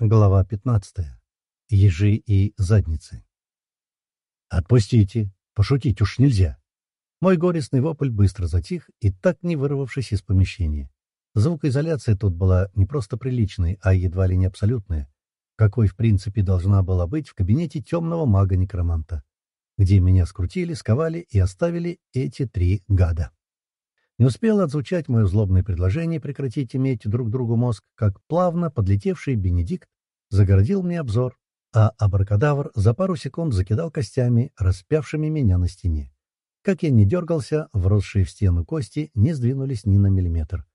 Глава 15. Ежи и задницы. «Отпустите! Пошутить уж нельзя!» Мой горестный вопль быстро затих и так не вырвавшись из помещения. Звукоизоляция тут была не просто приличной, а едва ли не абсолютная, какой в принципе должна была быть в кабинете темного мага-некроманта, где меня скрутили, сковали и оставили эти три гада. Не успело отзвучать мое злобное предложение прекратить иметь друг другу мозг, как плавно подлетевший Бенедикт загородил мне обзор, а абракадавр за пару секунд закидал костями, распявшими меня на стене. Как я не дергался, вросшие в стену кости не сдвинулись ни на миллиметр.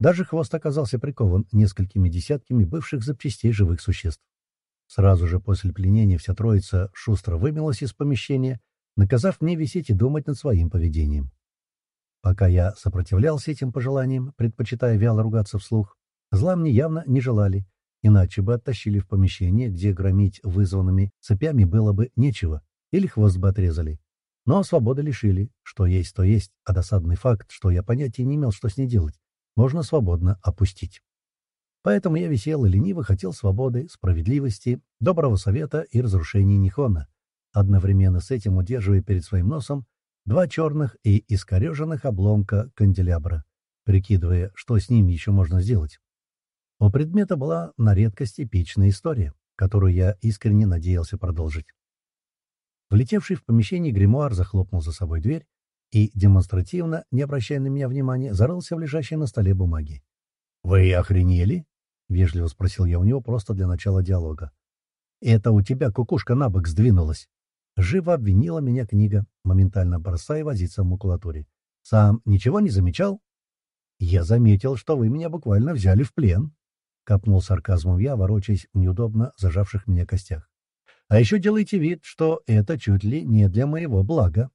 Даже хвост оказался прикован несколькими десятками бывших запчастей живых существ. Сразу же после пленения вся троица шустро вымилась из помещения, наказав мне висеть и думать над своим поведением. Пока я сопротивлялся этим пожеланиям, предпочитая вяло ругаться вслух, зла мне явно не желали, иначе бы оттащили в помещение, где громить вызванными цепями было бы нечего, или хвост бы отрезали. Но свободы лишили, что есть, то есть, а досадный факт, что я понятия не имел, что с ней делать, можно свободно опустить. Поэтому я висел и лениво хотел свободы, справедливости, доброго совета и разрушения Нихона, одновременно с этим удерживая перед своим носом два черных и искореженных обломка канделябра, прикидывая, что с ними еще можно сделать. У предмета была на редкость эпичная история, которую я искренне надеялся продолжить. Влетевший в помещение гримуар захлопнул за собой дверь и, демонстративно, не обращая на меня внимания, зарылся в лежащие на столе бумаги. «Вы охренели?» — вежливо спросил я у него просто для начала диалога. «Это у тебя кукушка на бок сдвинулась», Живо обвинила меня книга, моментально бросая возиться в макулатуре. «Сам ничего не замечал?» «Я заметил, что вы меня буквально взяли в плен», — копнул сарказмом я, ворочаясь в неудобно зажавших меня костях. «А еще делайте вид, что это чуть ли не для моего блага».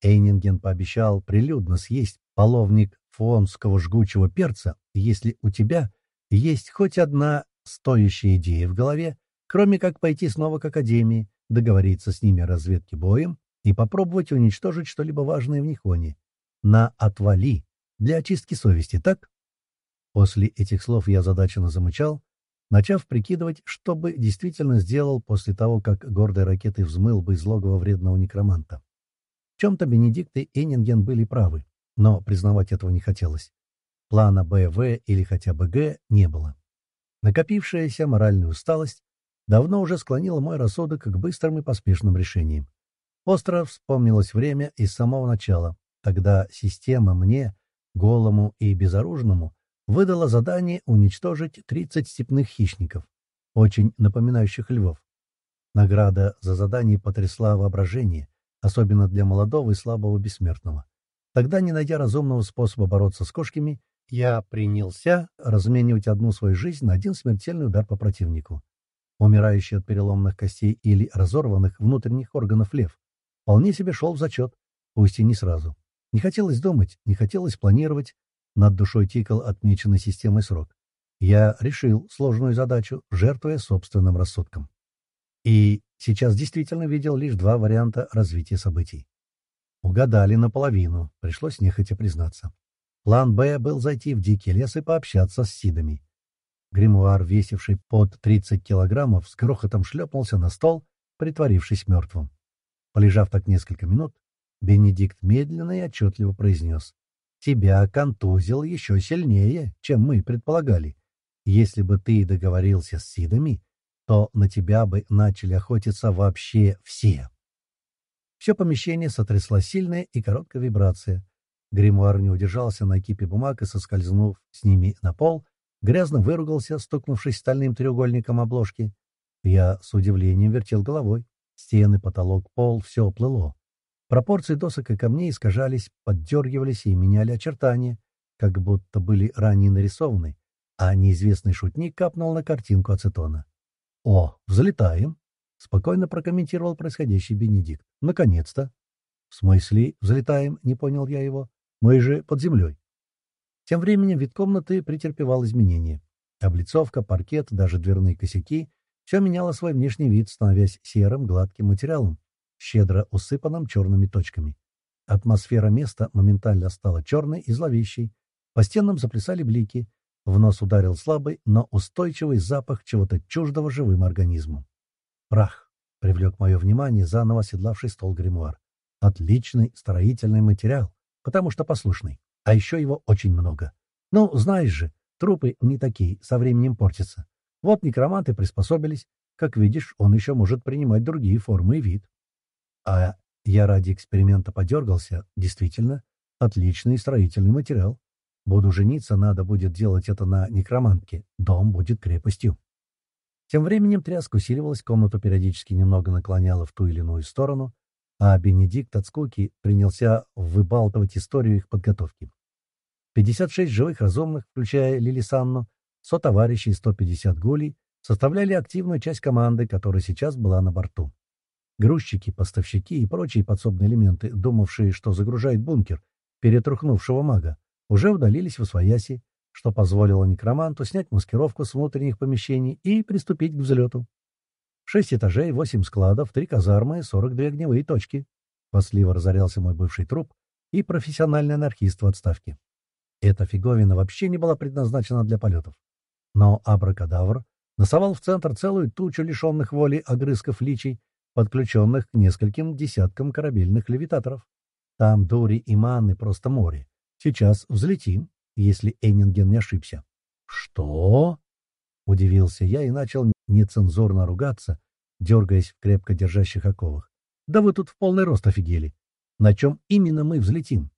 Эйнинген пообещал прилюдно съесть половник фонского жгучего перца, если у тебя есть хоть одна стоящая идея в голове, кроме как пойти снова к Академии, договориться с ними о разведке боем и попробовать уничтожить что-либо важное в Нихоне. На «отвали» для очистки совести, так? После этих слов я задаченно замычал, начав прикидывать, что бы действительно сделал после того, как гордой ракетой взмыл бы из логова вредного некроманта. В чем-то Бенедикт и Эннинген были правы, но признавать этого не хотелось. Плана Б, В или хотя бы Г не было. Накопившаяся моральная усталость давно уже склонила мой рассудок к быстрым и поспешным решениям. Остро вспомнилось время из самого начала. Тогда система мне, голому и безоружному, выдала задание уничтожить 30 степных хищников, очень напоминающих львов. Награда за задание потрясла воображение, особенно для молодого и слабого бессмертного. Тогда, не найдя разумного способа бороться с кошками, я принялся разменивать одну свою жизнь на один смертельный удар по противнику умирающий от переломных костей или разорванных внутренних органов лев, вполне себе шел в зачет, пусть и не сразу. Не хотелось думать, не хотелось планировать, над душой тикал отмеченный системой срок. Я решил сложную задачу, жертвуя собственным рассудком. И сейчас действительно видел лишь два варианта развития событий. Угадали наполовину, пришлось нехотя признаться. План «Б» был зайти в дикий лес и пообщаться с Сидами. Гримуар, весивший под 30 килограммов, с грохотом шлепнулся на стол, притворившись мертвым. Полежав так несколько минут, Бенедикт медленно и отчетливо произнес. «Тебя контузил еще сильнее, чем мы предполагали. Если бы ты договорился с Сидами, то на тебя бы начали охотиться вообще все». Все помещение сотрясла сильная и короткая вибрация. Гримуар не удержался на кипе бумаг и, соскользнув с ними на пол, грязно выругался, стукнувшись стальным треугольником обложки. Я с удивлением вертел головой. Стены, потолок, пол — все плыло. Пропорции досок и камней искажались, поддергивались и меняли очертания, как будто были ранее нарисованы, а неизвестный шутник капнул на картинку ацетона. «О, взлетаем!» — спокойно прокомментировал происходящий Бенедикт. «Наконец-то!» «В смысле взлетаем?» — не понял я его. «Мы же под землей». Тем временем вид комнаты претерпевал изменения. Облицовка, паркет, даже дверные косяки — все меняло свой внешний вид, становясь серым, гладким материалом, щедро усыпанным черными точками. Атмосфера места моментально стала черной и зловещей. По стенам заплясали блики. В нос ударил слабый, но устойчивый запах чего-то чуждого живым организму. Прах привлек мое внимание заново оседлавший стол гримуар. Отличный строительный материал, потому что послушный. А еще его очень много. Ну, знаешь же, трупы не такие, со временем портятся. Вот некроманты приспособились. Как видишь, он еще может принимать другие формы и вид. А я ради эксперимента подергался. Действительно, отличный строительный материал. Буду жениться, надо будет делать это на некромантке. Дом будет крепостью. Тем временем тряска усиливалась, комнату периодически немного наклоняла в ту или иную сторону, а Бенедикт от скуки принялся выбалтывать историю их подготовки. 56 живых разумных, включая Лилисанну, товарищей и 150 гулей, составляли активную часть команды, которая сейчас была на борту. Грузчики, поставщики и прочие подсобные элементы, думавшие, что загружает бункер перетрухнувшего мага, уже удалились в Освояси, что позволило некроманту снять маскировку с внутренних помещений и приступить к взлету. Шесть этажей, восемь складов, три казармы, сорок две огневые точки. Посливо разорялся мой бывший труп и профессиональный анархист в отставке. Эта фиговина вообще не была предназначена для полетов. Но абракадавр носовал в центр целую тучу лишенных воли огрызков личей, подключенных к нескольким десяткам корабельных левитаторов. Там дури и манны просто море. Сейчас взлетим, если Эннинген не ошибся. «Что?» — удивился я и начал нецензурно ругаться, дергаясь в крепко держащих оковах. «Да вы тут в полный рост офигели! На чем именно мы взлетим?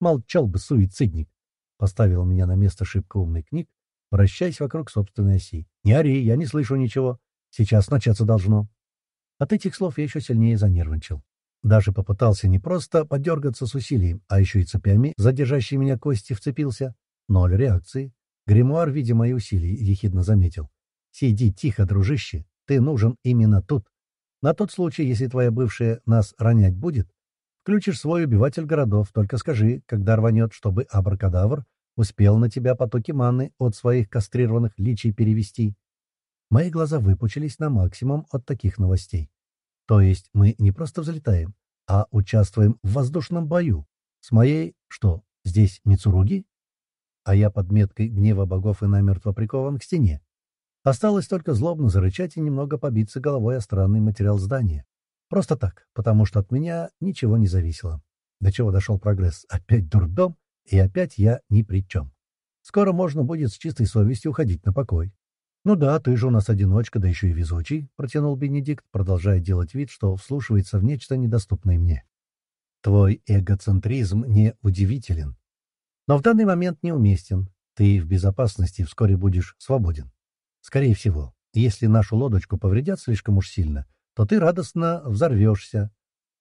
Молчал бы суицидник!» Поставил меня на место шибко умный книг, вращаясь вокруг собственной оси. «Не ори, я не слышу ничего. Сейчас начаться должно». От этих слов я еще сильнее занервничал. Даже попытался не просто подергаться с усилием, а еще и цепями, задержащие меня кости, вцепился. Ноль реакции. Гримуар, видя мои усилия, ехидно заметил. «Сиди тихо, дружище, ты нужен именно тут. На тот случай, если твоя бывшая нас ронять будет, включишь свой убиватель городов, только скажи, когда рванет, чтобы абракадавр успел на тебя потоки маны от своих кастрированных личий перевести». Мои глаза выпучились на максимум от таких новостей. То есть мы не просто взлетаем, а участвуем в воздушном бою. С моей, что, здесь Мицуруги? А я под меткой гнева богов и намертво прикован к стене. Осталось только злобно зарычать и немного побиться головой о странный материал здания. Просто так, потому что от меня ничего не зависело. До чего дошел прогресс? Опять дурдом, и опять я ни при чем. Скоро можно будет с чистой совестью уходить на покой. «Ну да, ты же у нас одиночка, да еще и везучий», — протянул Бенедикт, продолжая делать вид, что вслушивается в нечто недоступное мне. «Твой эгоцентризм не удивителен, но в данный момент неуместен. Ты в безопасности вскоре будешь свободен. Скорее всего, если нашу лодочку повредят слишком уж сильно, то ты радостно взорвешься,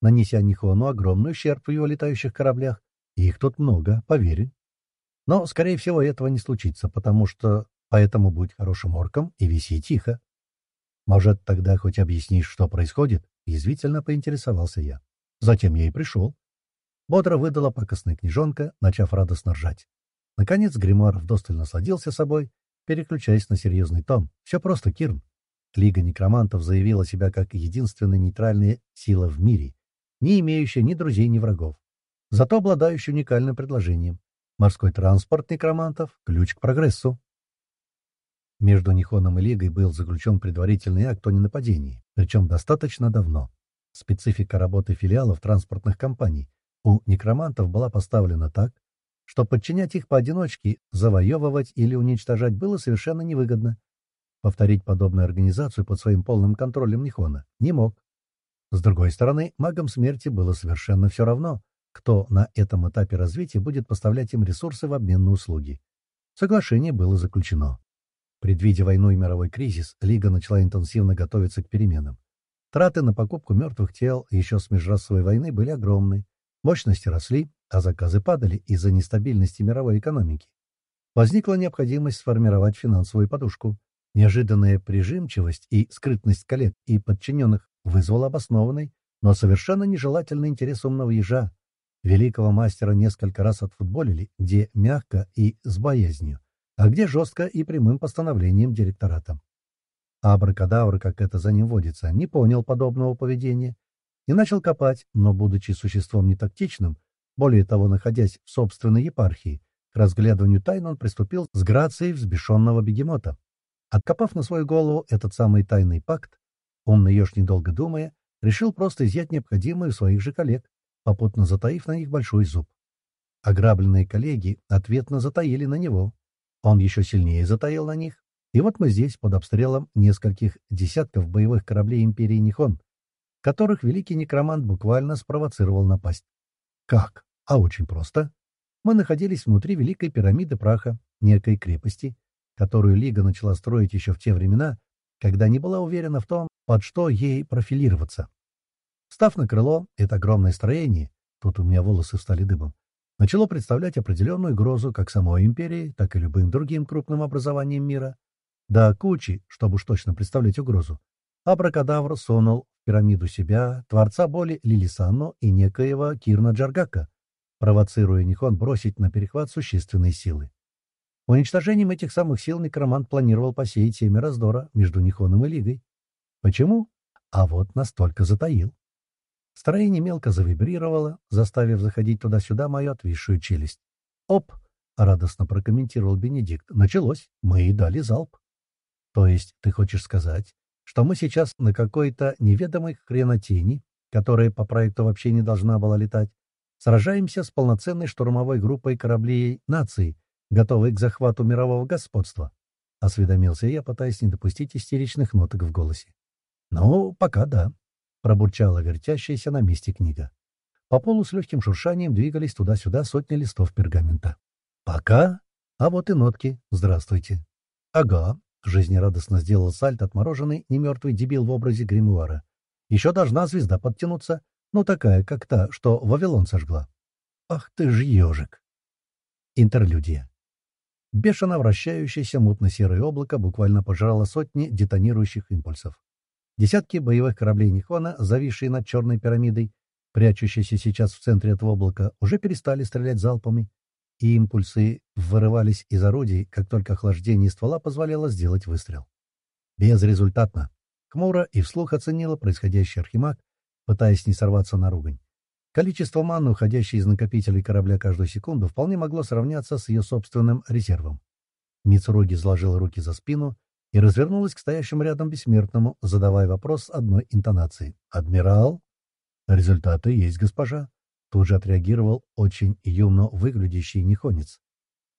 нанеся Нихону огромный ущерб в его летающих кораблях. Их тут много, поверь. Но, скорее всего, этого не случится, потому что Поэтому будь хорошим орком и виси тихо. Может, тогда хоть объяснишь, что происходит? Язвительно поинтересовался я. Затем я и пришел. Бодро выдала пакостная книжонка, начав радостно ржать. Наконец гримуар вдосталь насладился собой, переключаясь на серьезный тон. Все просто, Кирн. Лига некромантов заявила себя как единственная нейтральная сила в мире, не имеющая ни друзей, ни врагов. Зато обладающая уникальным предложением. Морской транспорт некромантов — ключ к прогрессу. Между Нихоном и Лигой был заключен предварительный акт о ненападении, причем достаточно давно. Специфика работы филиалов транспортных компаний у некромантов была поставлена так, что подчинять их поодиночке, завоевывать или уничтожать было совершенно невыгодно. Повторить подобную организацию под своим полным контролем Нихона не мог. С другой стороны, магам смерти было совершенно все равно, кто на этом этапе развития будет поставлять им ресурсы в обмен на услуги. Соглашение было заключено. Предвидя войну и мировой кризис, Лига начала интенсивно готовиться к переменам. Траты на покупку мертвых тел еще с межрасовой войны были огромны. Мощности росли, а заказы падали из-за нестабильности мировой экономики. Возникла необходимость сформировать финансовую подушку. Неожиданная прижимчивость и скрытность коллег и подчиненных вызвала обоснованный, но совершенно нежелательный интерес умного ежа. Великого мастера несколько раз отфутболили, где мягко и с боязнью а где жестко и прямым постановлением директората. Абракадавр, как это за ним водится, не понял подобного поведения и начал копать, но, будучи существом нетактичным, более того, находясь в собственной епархии, К разглядыванию тайн он приступил с грацией взбешенного бегемота. Откопав на свою голову этот самый тайный пакт, умный еж, недолго думая, решил просто изъять необходимое у своих же коллег, попутно затаив на них большой зуб. Ограбленные коллеги ответно затаили на него. Он еще сильнее затаил на них. И вот мы здесь, под обстрелом нескольких десятков боевых кораблей Империи Нихон, которых великий некромант буквально спровоцировал напасть. Как? А очень просто. Мы находились внутри Великой пирамиды праха, некой крепости, которую Лига начала строить еще в те времена, когда не была уверена в том, под что ей профилироваться. Став на крыло, это огромное строение, тут у меня волосы встали дыбом, начало представлять определенную угрозу как самой империи, так и любым другим крупным образованиям мира. Да кучи, чтобы уж точно представлять угрозу. Абракадавр сунул в пирамиду себя, творца боли Лилисану и некоего Кирна Джаргака, провоцируя Нихон бросить на перехват существенные силы. Уничтожением этих самых сил некромант планировал посеять семя раздора между Нихоном и Лигой. Почему? А вот настолько затаил. Строение мелко завибрировало, заставив заходить туда-сюда мою отвисшую челюсть. «Оп!» — радостно прокомментировал Бенедикт. «Началось. Мы и дали залп». «То есть ты хочешь сказать, что мы сейчас на какой-то неведомой хренотени, которая по проекту вообще не должна была летать, сражаемся с полноценной штурмовой группой кораблей нации, готовой к захвату мирового господства?» — осведомился я, пытаясь не допустить истеричных ноток в голосе. «Ну, пока да», — пробурчала вертящаяся на месте книга. По полу с легким шуршанием двигались туда-сюда сотни листов пергамента. «Пока? А вот и нотки. Здравствуйте». «Ага», — жизнерадостно сделал сальт отмороженный, немертвый дебил в образе гримуара. «Еще должна звезда подтянуться, ну, такая, как та, что Вавилон сожгла. Ах ты ж ежик! Интерлюдия. Бешено вращающееся мутно-серое облако буквально пожрало сотни детонирующих импульсов. Десятки боевых кораблей Нихона, зависшие над черной пирамидой, прячущиеся сейчас в центре этого облака, уже перестали стрелять залпами, и импульсы вырывались из орудий, как только охлаждение ствола позволяло сделать выстрел. Безрезультатно. Хмуро и вслух оценила происходящий Архимаг, пытаясь не сорваться на ругань. Количество маны, уходящей из накопителей корабля каждую секунду, вполне могло сравняться с ее собственным резервом. Мицуруги сложила руки за спину и развернулась к стоящему рядом бессмертному, задавая вопрос одной интонацией. «Адмирал?» «Результаты есть, госпожа», — тут же отреагировал очень юно выглядящий нехонец.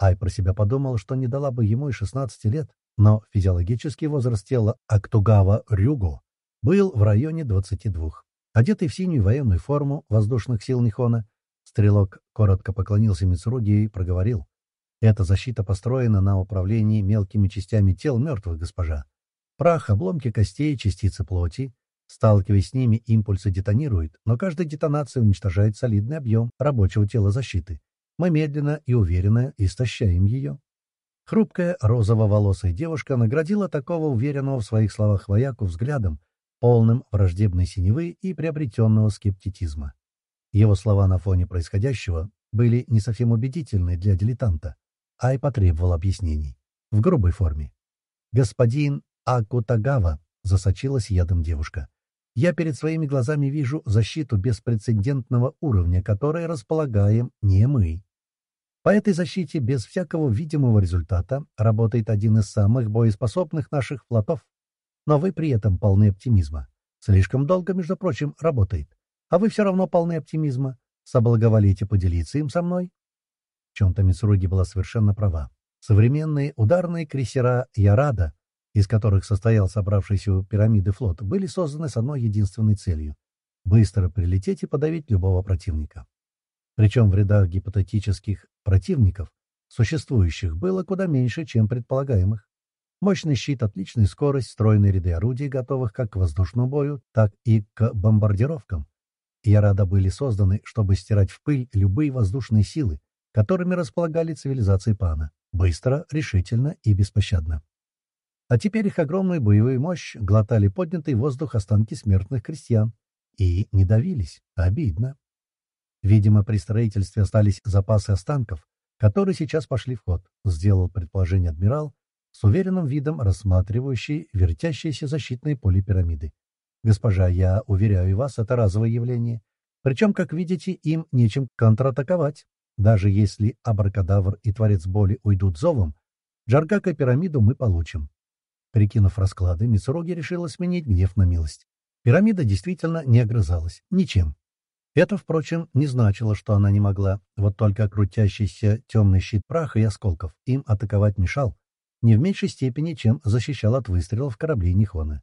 Ай про себя подумал, что не дала бы ему и 16 лет, но физиологический возраст тела Актугава Рюго был в районе 22. Одетый в синюю военную форму воздушных сил Нихона, стрелок коротко поклонился Мицуруги и проговорил. «Эта защита построена на управлении мелкими частями тел мертвых, госпожа. Прах, обломки костей, частицы плоти. Сталкиваясь с ними, импульсы детонируют, но каждая детонация уничтожает солидный объем рабочего тела защиты. Мы медленно и уверенно истощаем ее». Хрупкая розово-волосая девушка наградила такого уверенного в своих словах вояку взглядом, полным враждебной синевы и приобретенного скептицизма. Его слова на фоне происходящего были не совсем убедительны для дилетанта, а и потребовал объяснений. В грубой форме. «Господин Акутагава», — засочилась ядом девушка, — «я перед своими глазами вижу защиту беспрецедентного уровня, которой располагаем не мы. По этой защите без всякого видимого результата работает один из самых боеспособных наших флотов но вы при этом полны оптимизма. Слишком долго, между прочим, работает. А вы все равно полны оптимизма. Соблаговолите поделиться им со мной?» В чем-то Мицуруги была совершенно права. Современные ударные крейсера «Ярада», из которых состоял собравшийся у пирамиды флот, были созданы с одной единственной целью — быстро прилететь и подавить любого противника. Причем в рядах гипотетических противников, существующих, было куда меньше, чем предполагаемых. Мощный щит, отличная скорость, стройные ряды орудий, готовых как к воздушному бою, так и к бомбардировкам. Ярада были созданы, чтобы стирать в пыль любые воздушные силы, которыми располагали цивилизации Пана. Быстро, решительно и беспощадно. А теперь их огромную боевую мощь глотали поднятый воздух останки смертных крестьян. И не давились. Обидно. Видимо, при строительстве остались запасы останков, которые сейчас пошли в ход, сделал предположение адмирал, с уверенным видом рассматривающий вертящиеся защитные поле пирамиды. «Госпожа, я уверяю вас, это разовое явление. Причем, как видите, им нечем контратаковать. Даже если абракадавр и творец боли уйдут зовом, Джаргака пирамиду мы получим. Прикинув расклады, Мицуроги решила сменить гнев на милость. Пирамида действительно не огрызалась. Ничем. Это, впрочем, не значило, что она не могла. Вот только крутящийся темный щит праха и осколков им атаковать мешал, не в меньшей степени, чем защищал от выстрелов кораблей Нихона.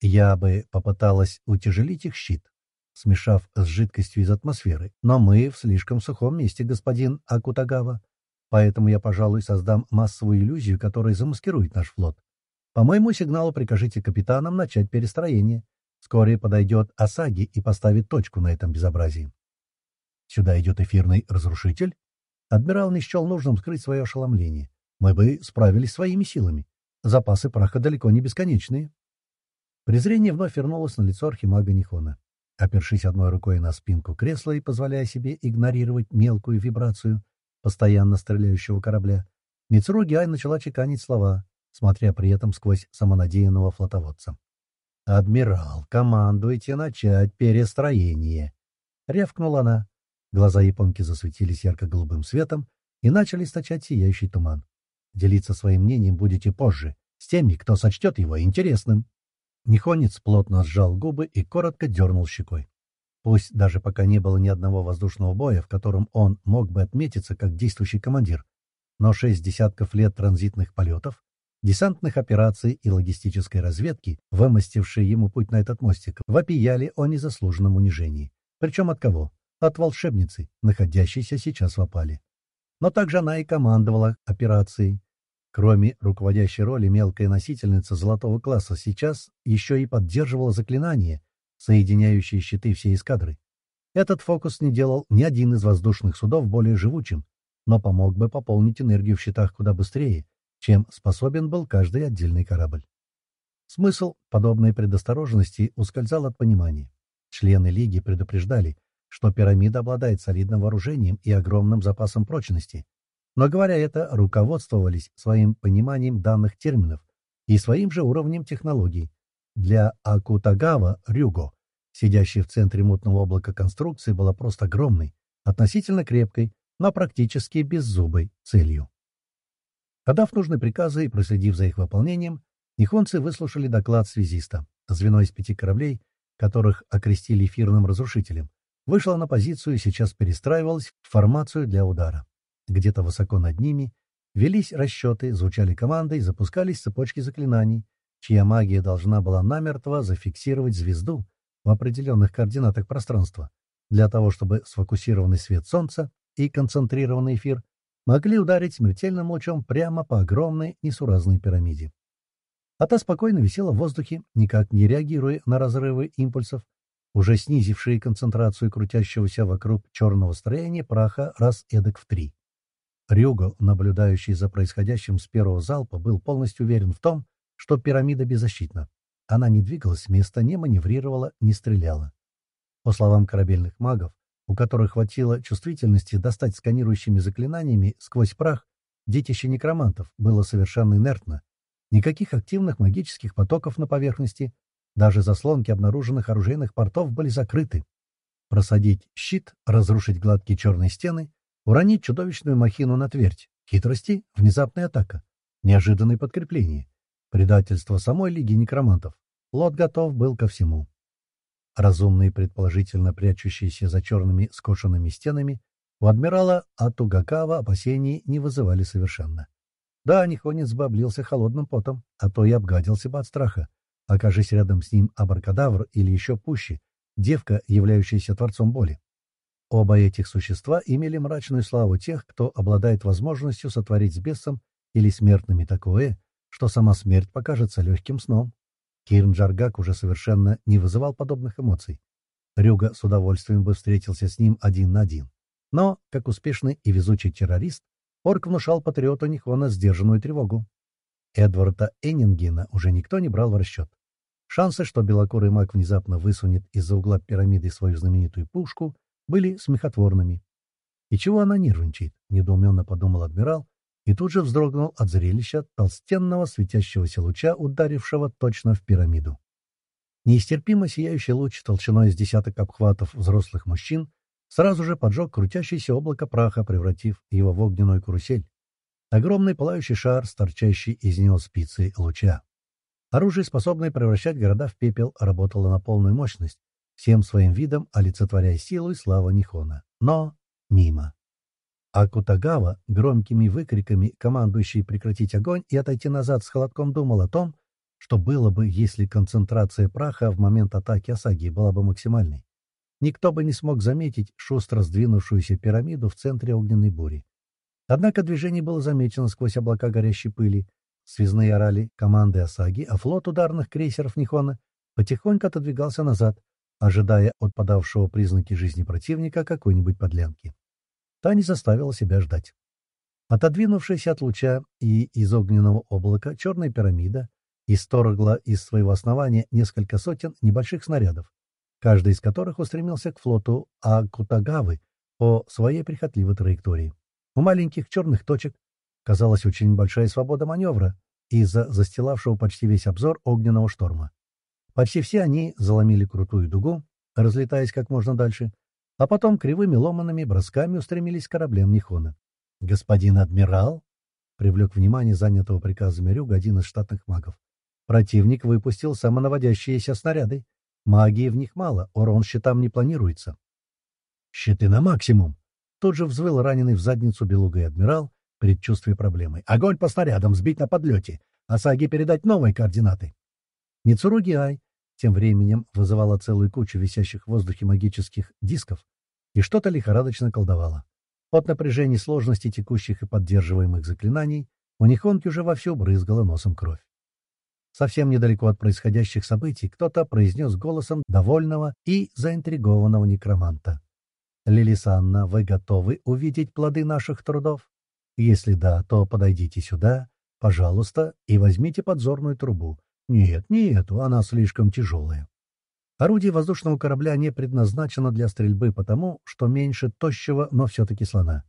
Я бы попыталась утяжелить их щит, смешав с жидкостью из атмосферы, но мы в слишком сухом месте, господин Акутагава, поэтому я, пожалуй, создам массовую иллюзию, которая замаскирует наш флот. По моему сигналу прикажите капитанам начать перестроение. Вскоре подойдет Асаги и поставит точку на этом безобразии. Сюда идет эфирный разрушитель. Адмирал не счел нужным скрыть свое ошеломление. Мы бы справились своими силами. Запасы праха далеко не бесконечные. Презрение вновь вернулось на лицо архимага Нихона. Опершись одной рукой на спинку кресла и позволяя себе игнорировать мелкую вибрацию постоянно стреляющего корабля, Мицуру Гиай начала чеканить слова, смотря при этом сквозь самонадеянного флотоводца. «Адмирал, командуйте начать перестроение!» — рявкнула она. Глаза японки засветились ярко-голубым светом и начали источать сияющий туман. Делиться своим мнением будете позже, с теми, кто сочтет его интересным. Нихонец плотно сжал губы и коротко дернул щекой. Пусть даже пока не было ни одного воздушного боя, в котором он мог бы отметиться как действующий командир, но шесть десятков лет транзитных полетов, десантных операций и логистической разведки, вымостившие ему путь на этот мостик, вопияли о незаслуженном унижении. Причем от кого? От волшебницы, находящейся сейчас в опале. Но также она и командовала операцией, Кроме руководящей роли, мелкая носительница золотого класса сейчас еще и поддерживала заклинания, соединяющие щиты всей эскадры. Этот фокус не делал ни один из воздушных судов более живучим, но помог бы пополнить энергию в щитах куда быстрее, чем способен был каждый отдельный корабль. Смысл подобной предосторожности ускользал от понимания. Члены Лиги предупреждали, что пирамида обладает солидным вооружением и огромным запасом прочности, но, говоря это, руководствовались своим пониманием данных терминов и своим же уровнем технологий. Для Акутагава Рюго, сидящей в центре мутного облака конструкции, была просто огромной, относительно крепкой, но практически беззубой целью. Отдав нужные приказы и проследив за их выполнением, нихонцы выслушали доклад связиста. Звено из пяти кораблей, которых окрестили эфирным разрушителем, вышло на позицию и сейчас перестраивалось в формацию для удара. Где-то высоко над ними велись расчеты, звучали команды и запускались цепочки заклинаний, чья магия должна была намертво зафиксировать звезду в определенных координатах пространства, для того чтобы сфокусированный свет Солнца и концентрированный эфир могли ударить смертельным лучом прямо по огромной несуразной пирамиде. А та спокойно висела в воздухе, никак не реагируя на разрывы импульсов, уже снизившие концентрацию крутящегося вокруг черного строения праха раз эдак в три. Рюго, наблюдающий за происходящим с первого залпа, был полностью уверен в том, что пирамида беззащитна. Она не двигалась с места, не маневрировала, не стреляла. По словам корабельных магов, у которых хватило чувствительности достать сканирующими заклинаниями сквозь прах, детище некромантов было совершенно инертно. Никаких активных магических потоков на поверхности, даже заслонки обнаруженных оружейных портов были закрыты. Просадить щит, разрушить гладкие черные стены Уронить чудовищную махину на твердь. Хитрости, внезапная атака. Неожиданное подкрепление. Предательство самой Лиги Некромантов. Лот готов был ко всему. Разумные, предположительно прячущиеся за черными скошенными стенами, у адмирала Атугакава опасений не вызывали совершенно. Да, Нихонец бы облился холодным потом, а то и обгадился бы от страха. Окажись рядом с ним абаркадавр или еще пуще, девка, являющаяся творцом боли. Оба этих существа имели мрачную славу тех, кто обладает возможностью сотворить с бесом или смертными такое, что сама смерть покажется легким сном. Кирн Джаргак уже совершенно не вызывал подобных эмоций. Рюга с удовольствием бы встретился с ним один на один. Но, как успешный и везучий террорист, орк внушал патриоту Нихона сдержанную тревогу. Эдварда Эннингена уже никто не брал в расчет. Шансы, что белокурый маг внезапно высунет из-за угла пирамиды свою знаменитую пушку, были смехотворными. «И чего она нервничает?» — недоуменно подумал адмирал, и тут же вздрогнул от зрелища толстенного светящегося луча, ударившего точно в пирамиду. Неистерпимо сияющий луч толщиной из десяток обхватов взрослых мужчин сразу же поджег крутящееся облако праха, превратив его в огненную карусель. Огромный пылающий шар, торчащий из него спицы луча. Оружие, способное превращать города в пепел, работало на полную мощность, всем своим видом олицетворяя силу и славу Нихона. Но мимо. А Кутагава, громкими выкриками, командующий прекратить огонь и отойти назад с холодком, думал о том, что было бы, если концентрация праха в момент атаки Асаги была бы максимальной. Никто бы не смог заметить шустро сдвинувшуюся пирамиду в центре огненной бури. Однако движение было замечено сквозь облака горящей пыли. Связные орали команды Осаги, а флот ударных крейсеров Нихона потихоньку отодвигался назад, ожидая от подавшего признаки жизни противника какой-нибудь подлянки. Та не заставила себя ждать. Отодвинувшись от луча и из огненного облака, черная пирамида исторгла из своего основания несколько сотен небольших снарядов, каждый из которых устремился к флоту Акутагавы по своей прихотливой траектории. У маленьких черных точек казалась очень большая свобода маневра из-за застилавшего почти весь обзор огненного шторма. Почти все они заломили крутую дугу, разлетаясь как можно дальше, а потом кривыми ломанными бросками устремились к кораблям Нихона. «Господин адмирал!» — привлек внимание занятого приказами Рюга один из штатных магов. «Противник выпустил самонаводящиеся снаряды. Магии в них мало, урон щитам не планируется». «Щиты на максимум!» Тут же взвыл раненый в задницу белугой адмирал, предчувствие проблемы. «Огонь по снарядам! Сбить на подлете! Асаги передать новые координаты!» Мицуруги Ай тем временем вызывала целую кучу висящих в воздухе магических дисков и что-то лихорадочно колдовала. От напряжения сложности текущих и поддерживаемых заклинаний у Нихонки уже вовсю брызгала носом кровь. Совсем недалеко от происходящих событий кто-то произнес голосом довольного и заинтригованного некроманта. Лилисанна, вы готовы увидеть плоды наших трудов? Если да, то подойдите сюда, пожалуйста, и возьмите подзорную трубу. Нет, не эту, она слишком тяжелая. Орудие воздушного корабля не предназначено для стрельбы потому, что меньше тощего, но все-таки слона.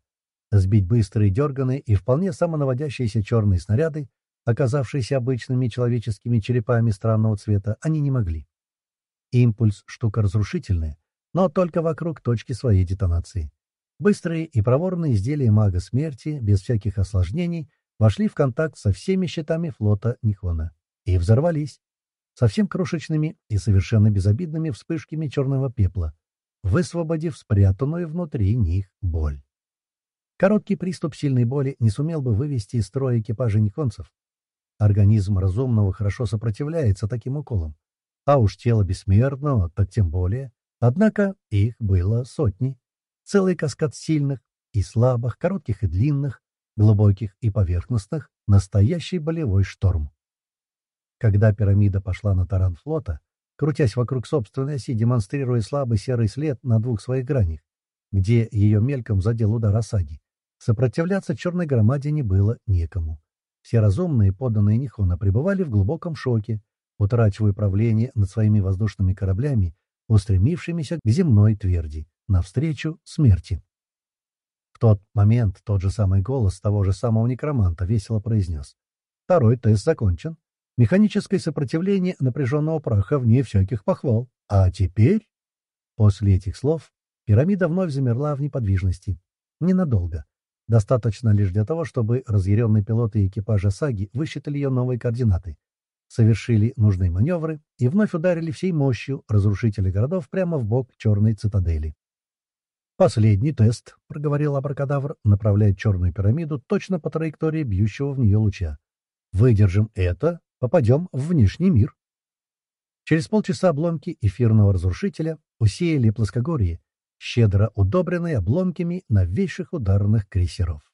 Сбить быстрые, дерганые и вполне самонаводящиеся черные снаряды, оказавшиеся обычными человеческими черепами странного цвета, они не могли. Импульс — штука разрушительная, но только вокруг точки своей детонации. Быстрые и проворные изделия мага смерти, без всяких осложнений, вошли в контакт со всеми щитами флота Нихона и взорвались, совсем крошечными и совершенно безобидными вспышками черного пепла, высвободив спрятанную внутри них боль. Короткий приступ сильной боли не сумел бы вывести из строя экипажа нихонцев. Организм разумного хорошо сопротивляется таким уколам, а уж тело бессмертного так тем более. Однако их было сотни. Целый каскад сильных и слабых, коротких и длинных, глубоких и поверхностных, настоящий болевой шторм. Когда пирамида пошла на таран флота, крутясь вокруг собственной оси, демонстрируя слабый серый след на двух своих гранях, где ее мельком задел удар осаги, сопротивляться черной громадине было некому. Все разумные, подданные Нихона, пребывали в глубоком шоке, утрачивая управление над своими воздушными кораблями устремившимися к земной тверди, навстречу смерти. В тот момент тот же самый голос того же самого некроманта весело произнес. Второй тест закончен. Механическое сопротивление напряженного праха вне всяких похвал. А теперь... После этих слов пирамида вновь замерла в неподвижности. Ненадолго. Достаточно лишь для того, чтобы разъяренные пилоты экипажа Саги высчитали ее новые координаты совершили нужные маневры и вновь ударили всей мощью разрушителей городов прямо в бок черной цитадели. «Последний тест», — проговорил абракадавр, направляя черную пирамиду точно по траектории бьющего в нее луча. «Выдержим это, попадем в внешний мир». Через полчаса обломки эфирного разрушителя усеяли плоскогорье, щедро удобренные обломками новейших ударных крейсеров.